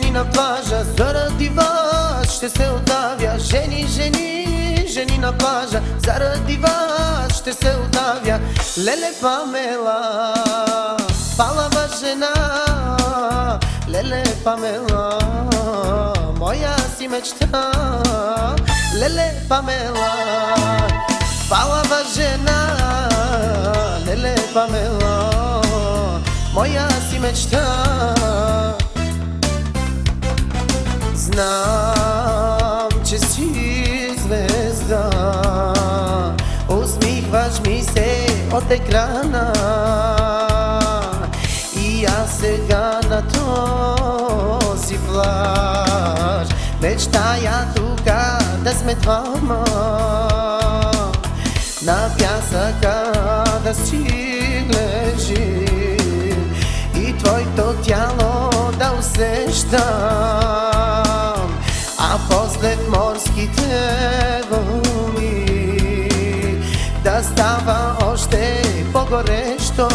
на плажа Заради вас ще се отдавя. Жени, жени, жени на плажа Заради вас ще се отдавя. Леле Памела Палава жена. Леле Памела Моя си мечта. Леле Памела Палава жена. Леле Памела Моя си мечта Знам, че си звезда. Усмихваш ми се от екрана. И аз сега на този плаж. Мечтая тука да сме двама. На пясъка да си лежим И твоето тяло да усещам А после в морските вълни. Да става още по-горещо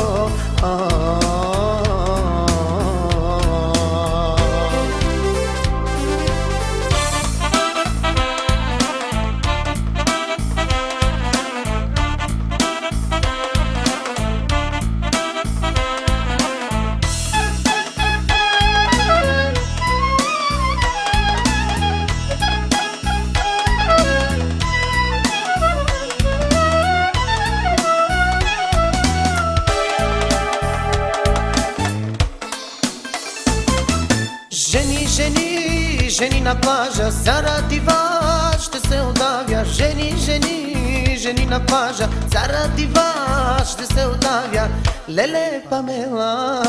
жени, на плажа Заради вас ще се отдавя Жени, жени, жени на плажа Заради вас ще се отдавя Леле Памела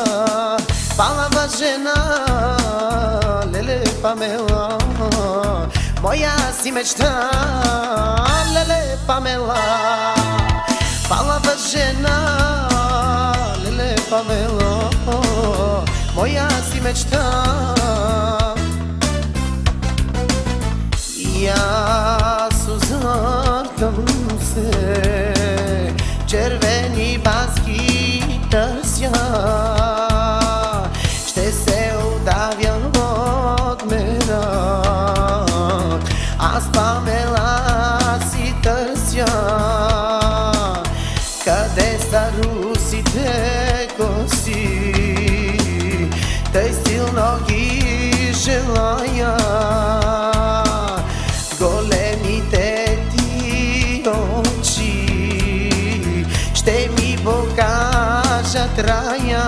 Палава жена. Леле Памела Моя си мечта. Леле Памела Палава жена. Леле Памела Моя си мечта cerveni baschită seara यात्राया